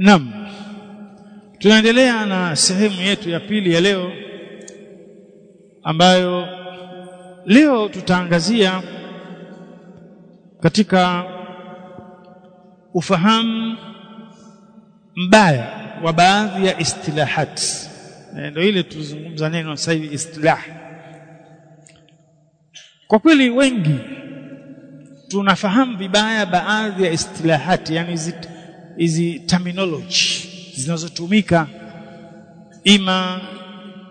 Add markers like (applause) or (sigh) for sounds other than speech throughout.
Naam. Tunaendelea na sehemu yetu ya pili ya leo ambayo leo tutaangazia katika ufahamu mbaya wa baadhi ya istilahat. Ndio ile tuzungumza neno sasa hivi istilah. Kwa kweli wengi tunafahamu vibaya baadhi ya istilahati yani hizi terminology zinazotumika ima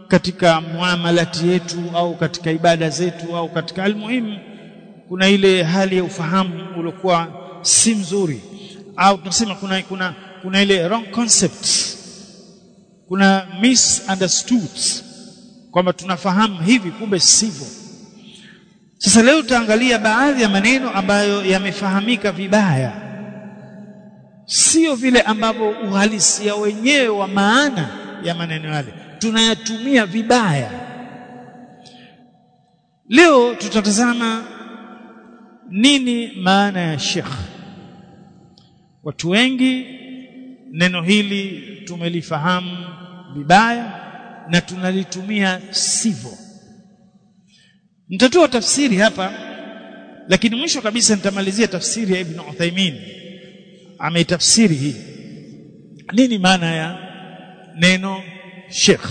katika muamalati yetu au katika ibada zetu au katika almuhimu kuna ile hali ya ufahamu uliokuwa si mzuri au tunasema kuna kuna kuna ile wrong concept kuna misunderstood kwamba tunafahamu hivi kumbe sivyo. Sasa leo tutaangalia baadhi ya maneno ambayo yamefahamika vibaya sio vile ambavyo uhalisia wenyewe wa maana ya maneno yale. Tunayatumia vibaya. Leo tutatazama nini maana ya shekh watu wengi neno hili tumelifahamu vibaya na tunalitumia sivyo. Nitatoa tafsiri hapa lakini mwisho kabisa nitamalizia tafsiri ya Ibn Uthaymeen ameitafsiri hii nini maana ya neno sheikh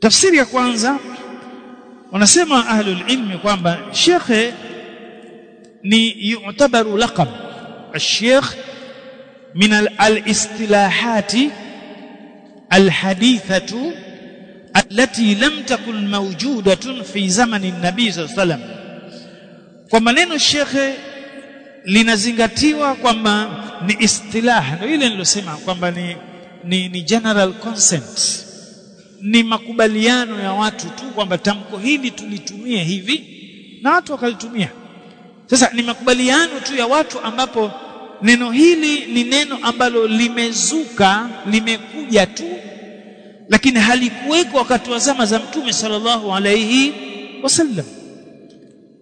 tafsiri ya kwanza wanasema ahlul ilmi kwamba shekhe ni yu'tabaru laqab الشيخ من الاصطلاحات الحديثة التي لم تكن موجودة في زمن النبي صلى الله عليه وسلم kwa maneno shekhe linazingatiwa kwamba ni istilah. Ndio ile nilosema kwamba ni, ni ni general consent. Ni makubaliano ya watu tu kwamba tamko hili tulitumie hivi na watu wakalitumia. Sasa ni makubaliano tu ya watu ambapo neno hili ni neno ambalo limezuka limekuja tu lakini halikuweko wakati wa zama za mtume sallallahu alaihi wasallam.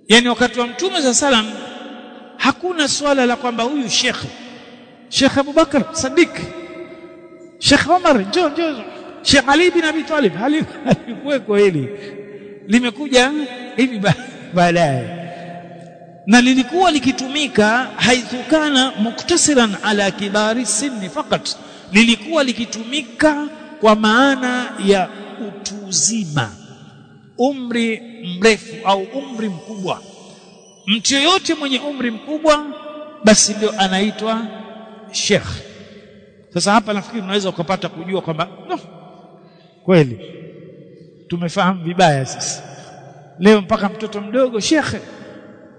Yani wakati wa mtume sallallahu hakuna swala la kwamba huyu shekhe Sheikh Abubakar Sadiq Sheikh Omar njoo njoo. Sheikh Ali bin Abi Talib halikuweko hili. Limekuja hivi baadaye. Na lilikuwa likitumika haithukana muktasiran ala kibari sinni fakat lilikuwa likitumika kwa maana ya utuzima. Umri mrefu au umri mkubwa mtu yoyote mwenye umri mkubwa basi ndio anaitwa sheikh. Sasa hapa nafikiri unaweza ukapata kujua kwamba no, kweli tumefahamu vibaya sisi. Leo mpaka mtoto mdogo shekhe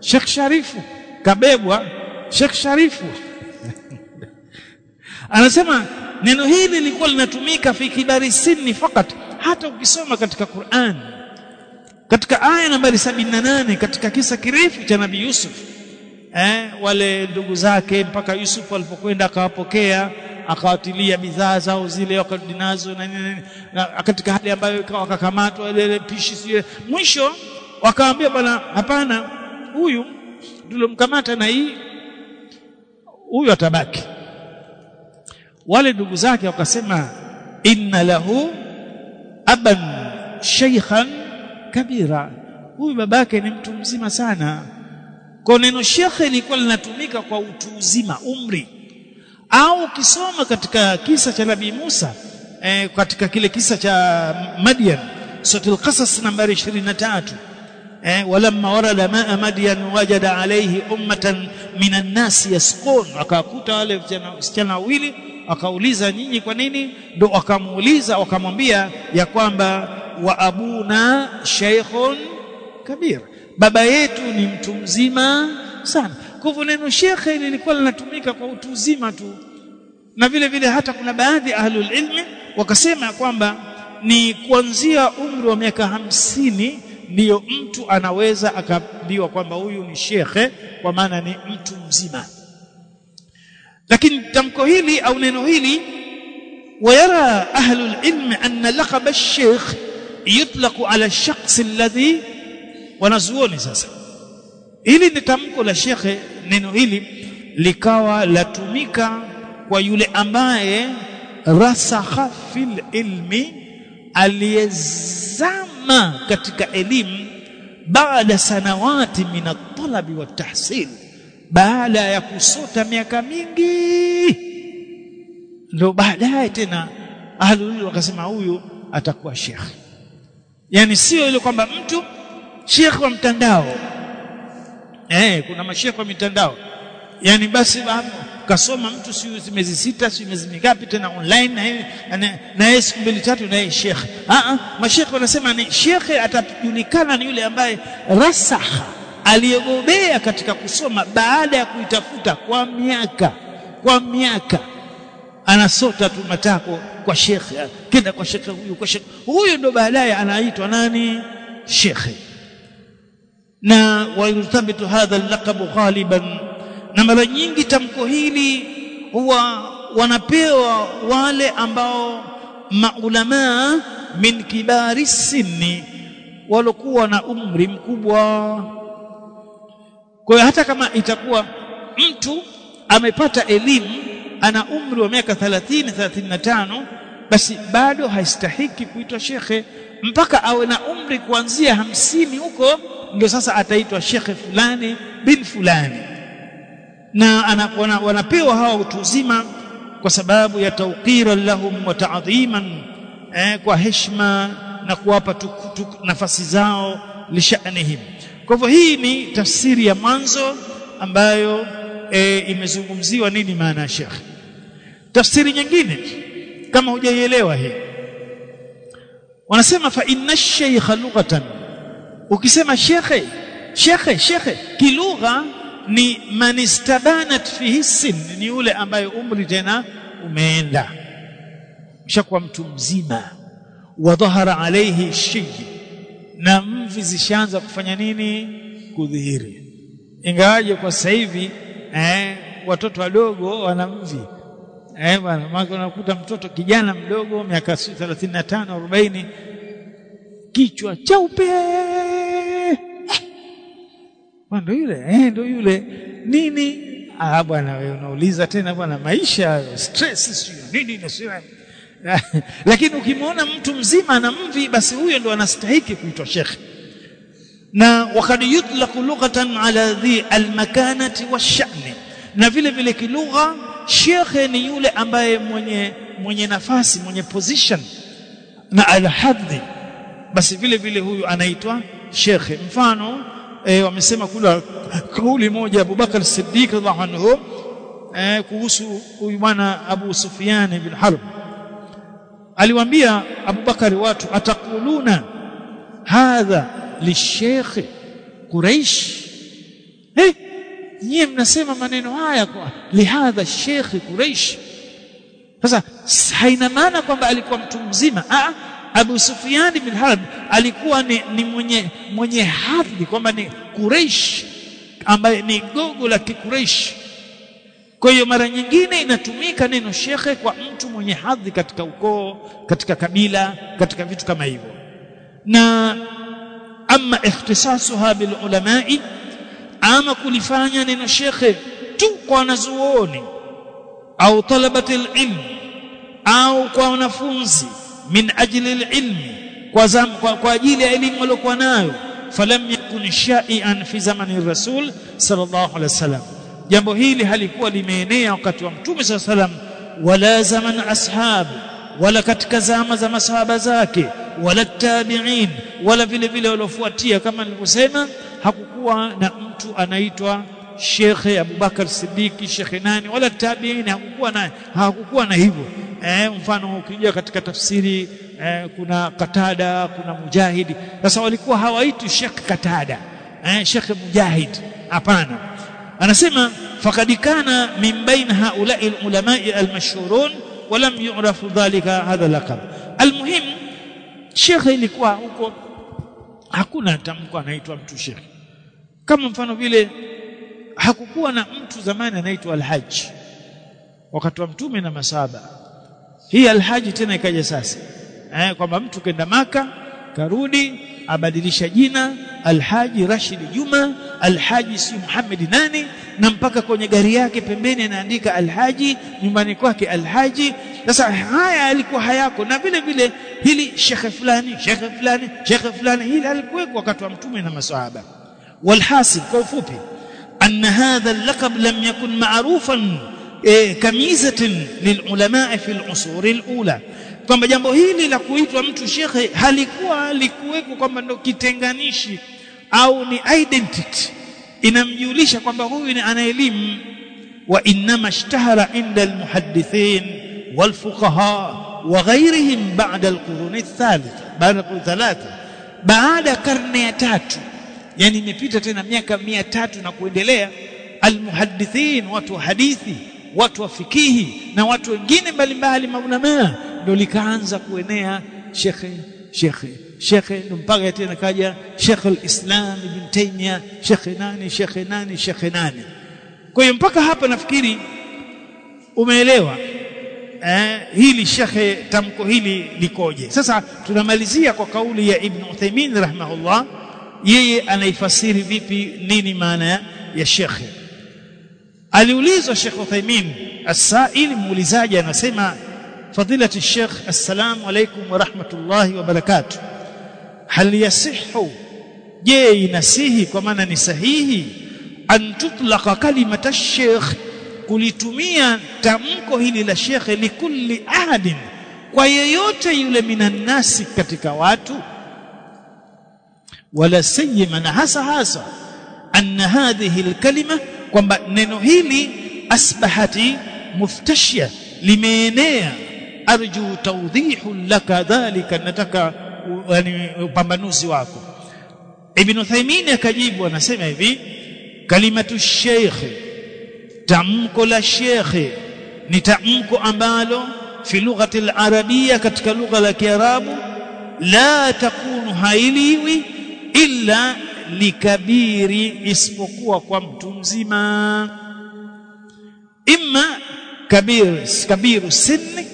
Sheikh Sharifu kabebwa Sheikh Sharifu. (laughs) Anasema neno hili lilikuwa linatumika fi kibari sinni fakat hata ukisoma katika Qur'an katika aya nambari 78 katika kisa kirefu cha Nabii Yusuf eh wale ndugu zake mpaka Yusuf alipokwenda akawapokea akawatilia bidhaa zao zile wakarudi nazo na nini katika hali ambayo ikawa wakakamatwa ile pishi sio mwisho wakaambia bwana hapana huyu tulomkamata na hii huyu atabaki. Wale ndugu zake wakasema inna lahu aban shaykhan kabira. Huyu babake ni mtu mzima sana. Kwa neno shekhe lilikuwa linatumika kwa utu uzima umri. Au ukisoma katika kisa cha nabii Musa eh, katika kile kisa cha Madian suratul qasas nambari 23 eh, walamma warada maa Madian wajada alayhi ummatan minan nasi yasqun. Akakuta wale wasichana wawili akauliza nyinyi kwa nini? Ndo akamuuliza akamwambia ya kwamba wa abuna shaykhun kabir. Baba yetu ni mtu mzima sana. Kwa hivyo neno shekhe lilikuwa linatumika kwa utu uzima tu. Na vile vile hata kuna baadhi ahlul ilm wakasema kwamba ni kuanzia umri wa miaka hamsini ndiyo mtu anaweza akaambiwa kwamba huyu ni shekhe kwa maana ni mtu mzima. Lakini tamko hili au neno hili wayara ahlul ilm anna laqaba ash-sheikh yutlaku ala shakhsi alladhi wanazuoni sasa. Hili ni tamko la shekhe neno hili likawa latumika kwa yule ambaye rasakha fil ilmi aliyezama katika elimu baada sanawati min at-talabi tahsil baada ya kusota miaka mingi. Ndio baadaye tena ahlul wakasema huyu atakuwa shekhe yani sio ile kwamba mtu shekhi wa mtandao. Eh kuna mashekhi wa mitandao. Yani basi kasoma mtu si miezi sita si miezi mingapi tena online na na yeye siku mbili tatu na yeye shekhi ah ah mashekhi wanasema ni shekhi atajulikana ni yule ambaye rasaha aliyebobea katika kusoma baada ya kuitafuta kwa miaka kwa miaka anasota tu matako kwa shekhe kenda kwa shekhe huyu kwa shekhe. Huyu ndo baadaye anaitwa nani? Shekhe. Na wayuthabitu hadha al-laqab ghaliban. Na mara nyingi tamko hili huwa wanapewa wale ambao maulamaa min kibari sinni walokuwa na umri mkubwa. Kwa hiyo hata kama itakuwa mtu amepata elimu ana umri wa miaka 30 35 basi bado haistahiki kuitwa shekhe. Mpaka awe na umri kuanzia hamsini huko ndio sasa ataitwa shekhe fulani bin fulani. Na anakuwa wanapewa hawa utu uzima kwa sababu ya tawqira lahum wa ta'dhiman eh, kwa heshima na kuwapa nafasi zao lishanihim kwa hivyo hii ni tafsiri ya mwanzo ambayo e, imezungumziwa nini maana ya Sheikh? Tafsiri nyingine kama hujaielewa hii. Wanasema fa inna shaykha lughatan. Ukisema shekhe shekhe shekhe kilugha ni man fi fihi sin ni yule ambaye umri tena umeenda. Mshakuwa mtu mzima. Wa dhahara alayhi shay na mvi zishaanza kufanya nini? Kudhihiri. Ingawaje kwa sasa hivi eh, watoto wadogo wana mvi eh bwana maana unakuta mtoto kijana mdogo miaka 35 40 kichwa cheupe. Bwana ndio yule eh ndio yule. Nini? Ah bwana wewe unauliza tena bwana maisha stress sio? Nini nasema lakini ukimwona mtu mzima ana mvi basi huyo ndo anastahiki kuitwa shekhe na wakad yutlaqu lughatan ala dhi almakanati washani na vile vile kilugha shekhe ni yule ambaye mwenye mwenye nafasi mwenye position na alhadhi. Basi vile vile huyu anaitwa shekhe. Mfano e, wamesema kula kauli moja Abu Bakar Siddiq radhiallahu anhu e, kuhusu huyu bwana Abu Sufyan bin Harb. Aliwaambia Abu Bakari watu atakuluna hadha lishekhe Quraish? Eh nyie mnasema maneno haya kwa lihadha sheikh Quraish. Sasa haina maana kwamba alikuwa mtu mzima. Ah Abu Sufyan bin Harb alikuwa ni, ni mwenye mwenye hadhi kwamba ni Quraish ambaye ni gogo la Quraish. Kwa hiyo mara nyingine inatumika neno shekhe kwa mtu mwenye hadhi katika ukoo katika kabila katika vitu kama hivyo. Na ama ikhtisasuha bil ulamai ama kulifanya neno shekhe tu kwa wanazuoni au talabati ilm au kwa wanafunzi min ajli ilmi kwa, zam, kwa, kwa ajili ya elimu waliokuwa nayo. Falam yakun shai'an fi zamani rasul sallallahu alaihi wasallam. Jambo hili halikuwa limeenea wakati wa mtume saa wasallam. Wala zaman ashab wala katika zama za masahaba zake wala tabi'in wala vile vile waliofuatia kama nilivyosema hakukuwa na mtu anaitwa Shekhe Abubakar Siddiqi Shekhe nani wala tabi'in hakukuwa na hakukuwa na hivyo eh, mfano ukija katika tafsiri eh, kuna Katada kuna Mujahidi sasa walikuwa hawaitwi Sheikh Katada eh, Sheikh Mujahid hapana anasema faqad kana min bain haula'i ulama'i almashhurun walam yu'rafu dhalika hadha laqab almuhim shekhe ilikuwa huko. Hakuna tamko anaitwa mtu shekhe. Kama mfano vile hakukuwa na mtu zamani anaitwa alhaji wakati wa mtume na masaba hii alhaji tena ikaja sasa. Eh kwamba mtu kenda maka karudi abadilisha jina alhaji Rashid Juma alhaji si Muhammad nani na mpaka kwenye gari yake pembeni anaandika alhaji nyumbani kwake alhaji sasa haya yalikuwa hayako na vile vile hili shekhe fulani shekhe fulani shekhe fulani hili alikuweko wakati wa mtume na maswahaba. Walhasil kwa ufupi an hadha al-laqab lam yakun ma'rufan e, kamizatan lilulama fi al-usur kwamba jambo hili la kuitwa mtu shekhe halikuwa likuweko kwamba ndo kitenganishi au ni identity. Inamjulisha kwamba huyu ni ana elimu wa inma ishtahara inda almuhaddithin walfuqaha وغيرهم بعد القرون الثالثه بعد القرون الثلاثه بعد baada karne ya tatu yani imepita tena miaka mia tatu na kuendelea almuhaddithin watu wa hadithi watu wa fikihi na watu wengine mbalimbali maulamaa ndio likaanza kuenea. Shekhe shekhe shekhe mpaka tena kaja shekhe alislam Ibn taymiya shekhe nani shekhe nani shekhe nani. Kwa hiyo mpaka hapa nafikiri umeelewa eh, hili shekhe tamko hili likoje? Sasa tunamalizia kwa kauli ya ibn Uthaymeen rahimahullah. Yeye anaifasiri vipi? Nini maana ya shekhe? Aliulizwa shekh Uthaymeen as-sa'il muulizaji anasema fadilati shekh assalamu alaikum wa rahmatullahi wa barakatuh. Hal yasihu? Je inasihi kwa maana ni sahihi? An tutlaqa kalimata shekh kulitumia tamko hili la shekhe likulli ahadin kwa yeyote yule minan nasi katika watu wala sayyiman hasa hasa anna hadhihi al-kalima kwamba neno hili asbahati muftashia limeenea arju tawdihu laka dhalika nataka yani upambanuzi wako. Ibn Uthaymeen akajibu anasema hivi kalimatu sheikh tamko la shekhe ni tamko ambalo fi lughati al-arabia katika lugha la kiarabu la takunu hailiwi illa likabiri isipokuwa kwa mtu mzima. Imma kabir kabiru sinni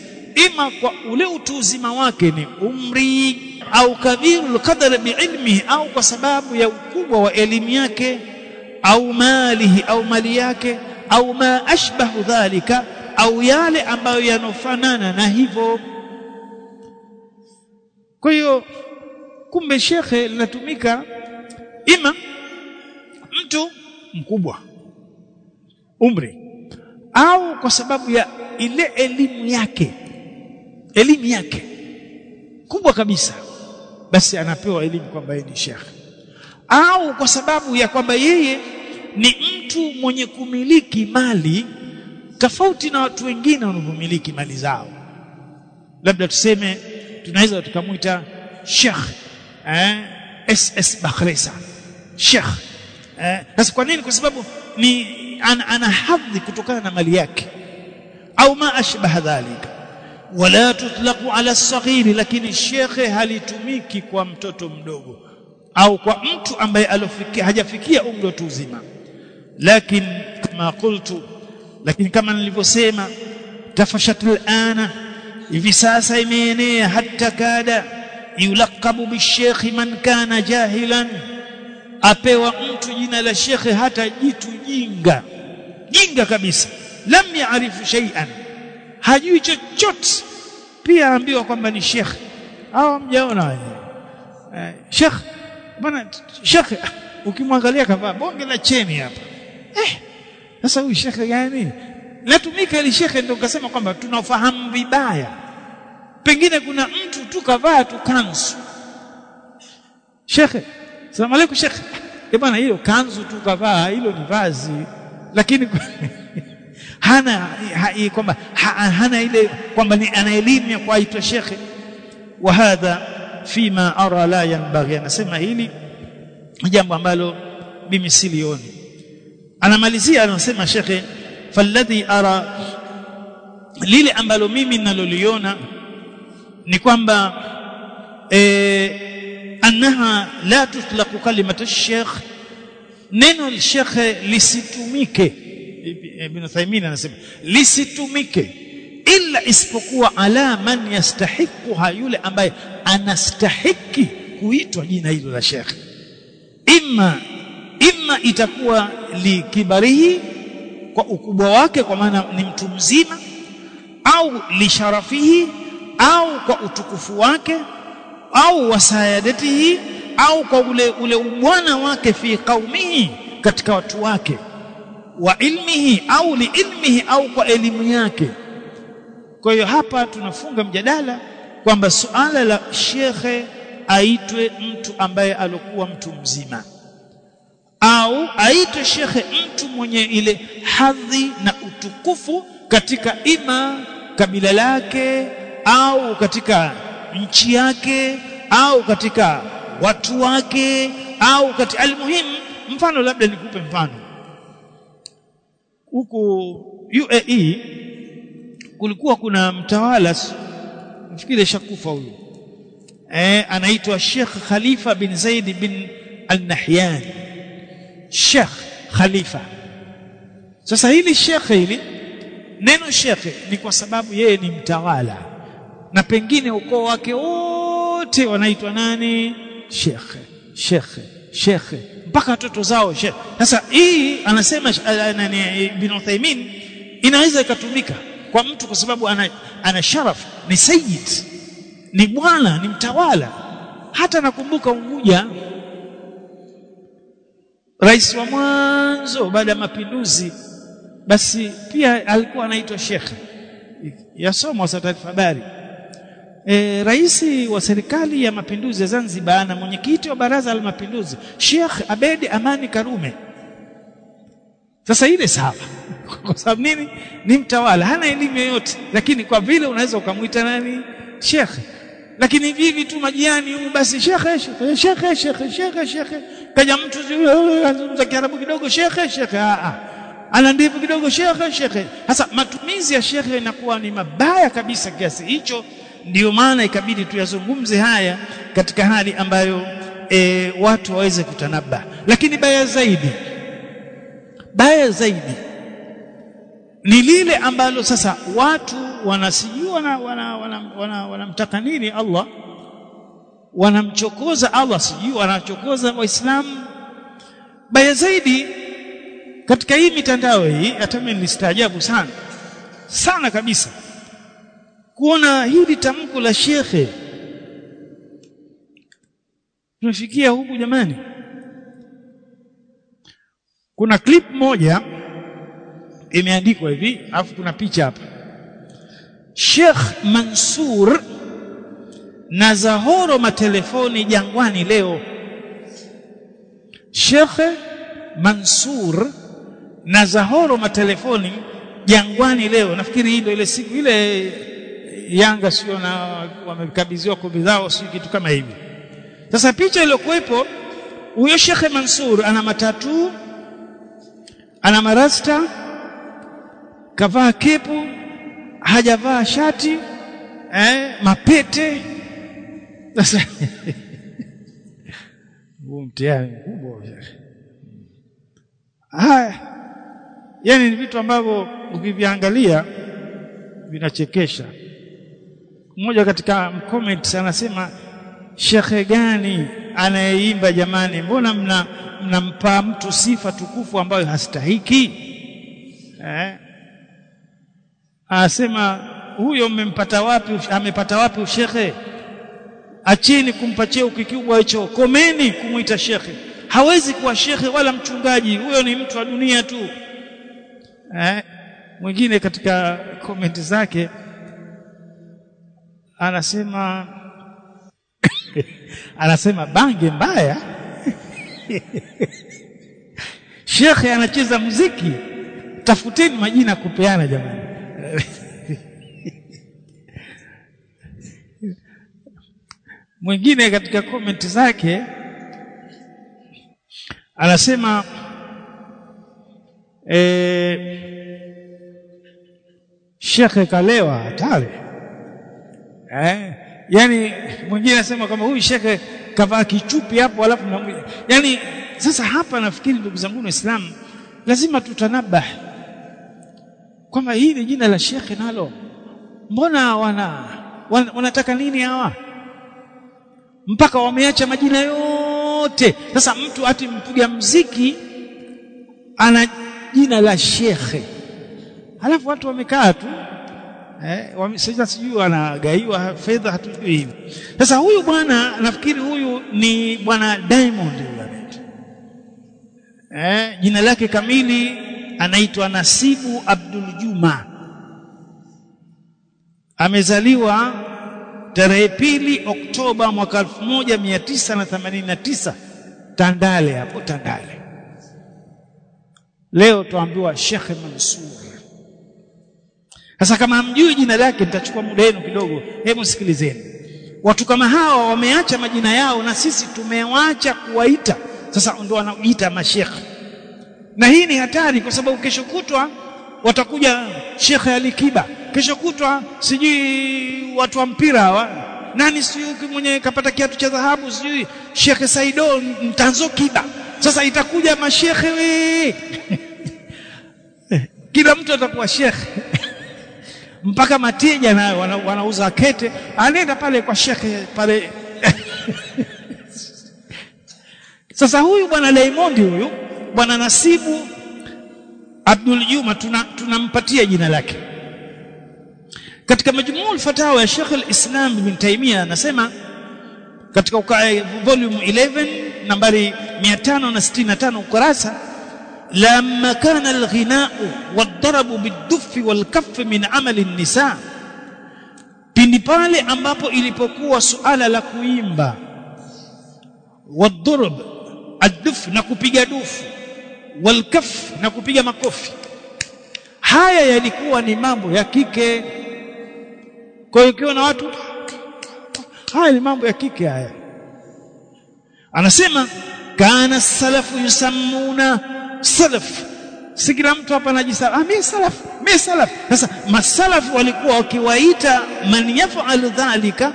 ima kwa ule utu uzima wake ni umri au kabiru qadar biilmihi au kwa sababu ya ukubwa wa elimu yake au malihi au mali yake au ma ashbahu dhalika au yale ambayo yanofanana na hivyo. Kwa hiyo kumbe shekhe linatumika ima mtu mkubwa umri au kwa sababu ya ile elimu yake elimu yake kubwa kabisa basi anapewa elimu kwamba yeye ni shekhe. Au kwa sababu ya kwamba yeye ni mtu mwenye kumiliki mali tofauti na watu wengine wanaomiliki mali zao. Labda tuseme tunaweza tukamwita Sheikh eh SS Bakhresa. Sheikh eh sasa kwa nini? Kwa sababu ni ana, ana hadhi kutokana na mali yake. Au ma ashbaha dhalika wala tutlaqu ala saghiri lakini shekhe halitumiki kwa mtoto mdogo. Au kwa mtu ambaye alofikia hajafikia umri wa uzima lakini kama kultu lakini kama nilivyosema tafashat alana hivi sasa imeenea hata kada yulakabu bishekhi man kana jahilan apewa mtu jina la shekhe hata jitu jinga jinga kabisa lam yaarifu shay'an hajui chochote pia ambiwa kwamba ni shekhe. Au mjaona wewe? Shekhe bwana shekhe ukimwangalia kavaa bonge la cheni hapa eh sasa huyu shekhe gani? Natumika ile shekhe ndio kasema kwamba tunafahamu vibaya. Pengine kuna mtu tu kavaa tu kanzu. Shekhe salamu alaykum shekhe. Eh bwana hilo kanzu tu kavaa hilo ni vazi. Lakini (laughs) hana ha, kwamba ha, hana ile kwamba ana elimu ya kuitwa shekhe. Wa hadha fima ara la yanbaghi. Anasema hili jambo ambalo mimi silioni anamalizia anasema shekhe falladhi ara. Lile ambalo mimi ninaloliona ni kwamba e, annaha la tutlaqu kalimatu ash-sheikh neno al-sheikh lisitumike. Ibn Uthaymeen anasema lisitumike illa isipokuwa ala man yastahiquha yule ambaye anastahiki kuitwa jina hilo la shekhe imma imma itakuwa likibarihi kwa ukubwa wake kwa maana ni mtu mzima au lisharafihi au kwa utukufu wake au wasayadatihi au kwa ule ule ubwana wake fi qaumihi katika watu wake wa ilmihi au li ilmihi au kwa elimu yake. Kwa hiyo hapa tunafunga mjadala kwamba suala la shekhe aitwe mtu ambaye alikuwa mtu mzima au aitwe shekhe mtu mwenye ile hadhi na utukufu katika ima kabila lake au katika nchi yake au katika watu wake au katika almuhimu mfano labda nikupe mfano. Huko UAE kulikuwa kuna mtawala nafikiri shakufa huyo. Eh anaitwa Sheikh Khalifa bin Zaid bin Al-Nahyan Sheikh Khalifa. Sasa hili Sheikh hili neno Sheikh ni kwa sababu yeye ni mtawala. Na pengine ukoo wake wote wanaitwa nani? Sheikh Sheikh Sheikh. Mpaka watoto zao Sheikh. Sasa hii anasema nani Ibn Uthaymeen inaweza ikatumika kwa mtu kwa sababu ana, ana sharaf ni sayyid ni bwana ni mtawala. Hata nakumbuka Unguja rais wa mwanzo baada ya mapinduzi basi pia alikuwa anaitwa Sheikh. Yasomwa sa taarifa habari. E, rais wa serikali ya mapinduzi ya Zanzibar na mwenyekiti wa baraza la mapinduzi Sheikh Abed Amani Karume. Sasa ile sawa. (laughs) Kwa sababu nini? Ni mtawala hana elimu yoyote. Lakini kwa vile unaweza ukamwita nani? Shekhe lakini vivi tu majiani huyu basi shekhe shekhe shekhe shekhe shekhe shekhe. Kaja mtu anazungumza kiarabu kidogo shekhe shekhe a a ana ndevu kidogo shekhe shekhe. Sasa matumizi ya shekhe inakuwa ni mabaya kabisa kiasi hicho. Ndio maana ikabidi tuyazungumze haya katika hali ambayo e, watu waweze kutanaba. Lakini baya zaidi baya zaidi ni lile ambalo sasa watu wanasijua wana wanamtaka wana, wana, wana nini Allah. Wanamchokoza Allah sijui wanachokoza waislamu. Baya zaidi katika hii mitandao hii hata mimi nilistaajabu sana. Sana kabisa. Kuona hili tamko la shekhe. Tunafikia huku jamani. Kuna clip moja imeandikwa hivi alafu kuna picha hapa Sheikh Mansur na Zahoro matelefoni jangwani leo. Sheikh Mansur na Zahoro matelefoni jangwani leo. Nafikiri hii ndio ile siku ile Yanga sio na wamekabidhiwa kombe zao sio kitu kama hivi. Sasa picha iliyokuwepo huyo Sheikh Mansur ana matatu ana marasta kavaa kepu hajavaa shati eh, mapete. Sasa (laughs) huu mtihani mkubwa haya yani ni vitu ambavyo ukiviangalia vinachekesha. Mmoja katika comment anasema shekhe gani anayeimba jamani? Mbona mna mtu sifa tukufu ambayo hastahiki? Eh anasema huyo mmempata wapi amepata wapi ushekhe achini kumpa cheo kikubwa hicho. Komeni kumuita shekhe hawezi kuwa shekhe wala mchungaji. Huyo ni mtu wa dunia tu. Eh mwingine katika komenti zake anasema (coughs) anasema bange mbaya. (laughs) Shekhe anacheza muziki. Tafuteni majina kupeana jamani (laughs) mwingine katika comment zake anasema eh shekhe kalewa hatari. Eh yani mwingine anasema kama huyu shekhe kavaa kichupi hapo alafu yani sasa hapa nafikiri ndugu zangu waislamu lazima tutanabah kwamba hili jina la shekhe nalo? Mbona wana, wana wanataka nini hawa? Mpaka wameacha majina yote. Sasa mtu ati mpiga mziki ana jina la shekhe halafu watu wamekaa tu eh sasa sijui anagaiwa fedha hatujui hivi. Sasa huyu bwana nafikiri huyu ni bwana Diamond eh jina lake kamili anaitwa Nasibu Abdul Juma. Amezaliwa tarehe pili Oktoba mwaka 1989 Tandale hapo Tandale. Leo tuambiwa Sheikh Mansur sasa kama hamjui jina lake nitachukua muda wenu kidogo. Hebu sikilizeni. Watu kama hawa wameacha majina yao na sisi tumewacha kuwaita. Sasa ndio wanaoita mashekhe na hii ni hatari kwa sababu kesho kutwa watakuja shekhe Alikiba kesho kutwa sijui watu wa mpira hawa nani sijui mwenye kapata kiatu cha dhahabu sijui shekhe Saido Mtanzo Kiba. Sasa itakuja mashekhe we (laughs) kila mtu atakuwa shekhe (laughs) mpaka matija nayo wana, wanauza kete. Anaenda pale kwa shekhe pale. (laughs) Sasa huyu bwana Diamond huyu bwana Nasibu Abdul Juma tunampatia tuna jina lake. Katika majmuul fatawa ya Sheikh al-Islam Ibn Taymiyyah anasema katika volume 11 nambari 565 ukurasa lamma kana al-ghina'u wad-darabu bid-duffi wal-kaff min amali an-nisa pindi pale ambapo ilipokuwa suala la kuimba wad-durb ad-duff na kupiga dufu walkaf na kupiga makofi. Haya yalikuwa ni mambo ya kike. Kwa hiyo na watu haya ni mambo ya kike haya. Anasema kana salafu yusammuna salaf. Si kila mtu hapa anajisala ah mimi salaf mimi salaf. Sasa masalafu walikuwa wakiwaita man yaf'al dhalika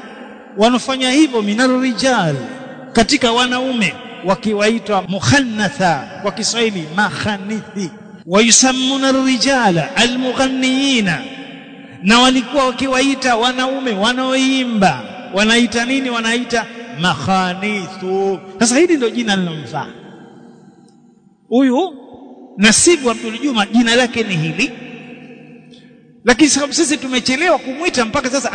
wanafanya hivyo minar rijal katika wanaume wakiwaitwa mukhannatha kwa Kiswahili makhanithi. Wayusammuna rijala almughanniyina na walikuwa wakiwaita wanaume wanaoimba. Wanaita nini? Wanaita makhanithu sasa hili ndio jina linalomfaa. Huyu Nasibu Abdul Juma jina lake ni hili. Lakini sababu sisi tumechelewa kumwita mpaka sasa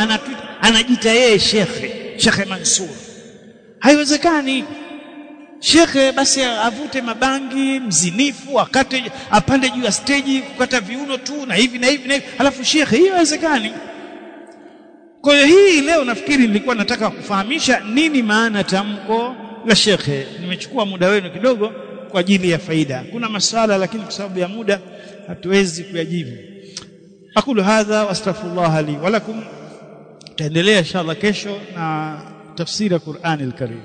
anajita yeye shekhe shekhe Mansur. Haiwezekani shekhe basi avute mabangi mzinifu akate apande juu ya steji kukata viuno tu na hivi na hivi na hivi. Alafu shekhe hiyo haiwezekani. Kwa hiyo hii leo nafikiri nilikuwa nataka kufahamisha nini maana tamko la shekhe nimechukua muda wenu kidogo kwa ajili ya faida. Kuna maswala lakini kwa sababu ya muda hatuwezi kuyajibu. Akulu hadha wastaghfirullah li wa lakum. Taendelea inshallah kesho na tafsiri ya Qur'an al-Karim